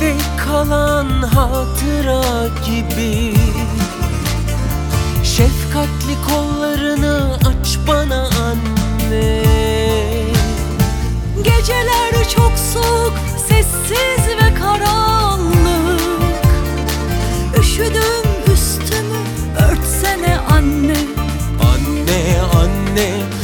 Mazide kalan hatıra gibi. Şefkatli kollarını aç bana anne. Geceler çok soğuk, sessiz ve karanlık. Üşüdüm üstümü örtsene anne. Anne anne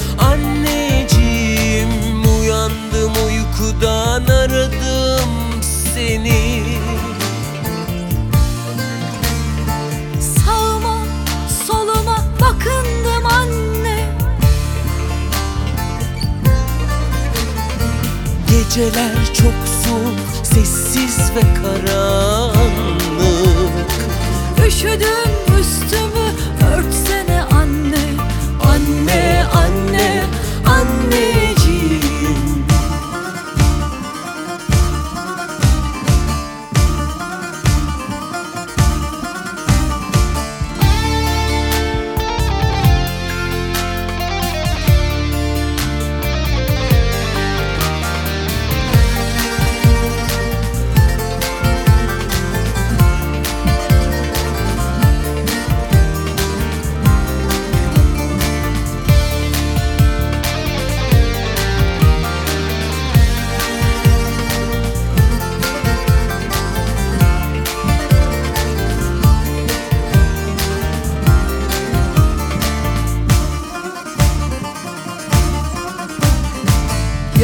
Geceler çok soğuk sessiz ve karanlık. Üşüdüm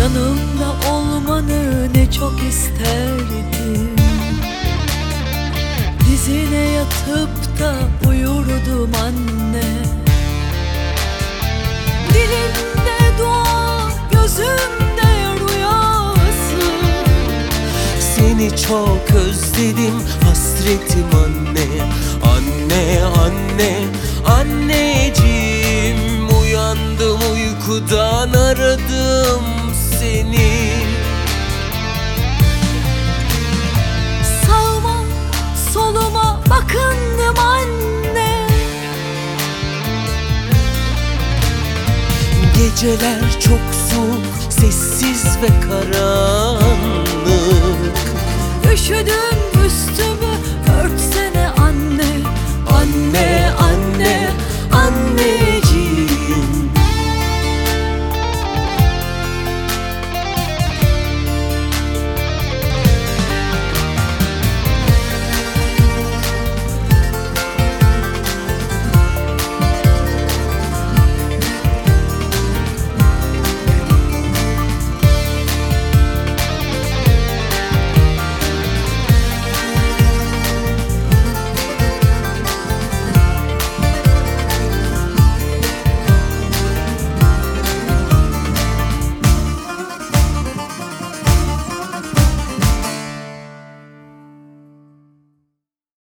Yanımda olmanı ne çok isterdim. Dizine yatıp da uyurdum anne. Dilimde dua, gözümde rüyası. Seni çok özledim hasretim anne. Anne anne anneciğim. Uyandım uykudan aradım seni. Sağıma soluma bakındım anne. Geceler çok soğuk sessiz ve karanlık. Üşüdüm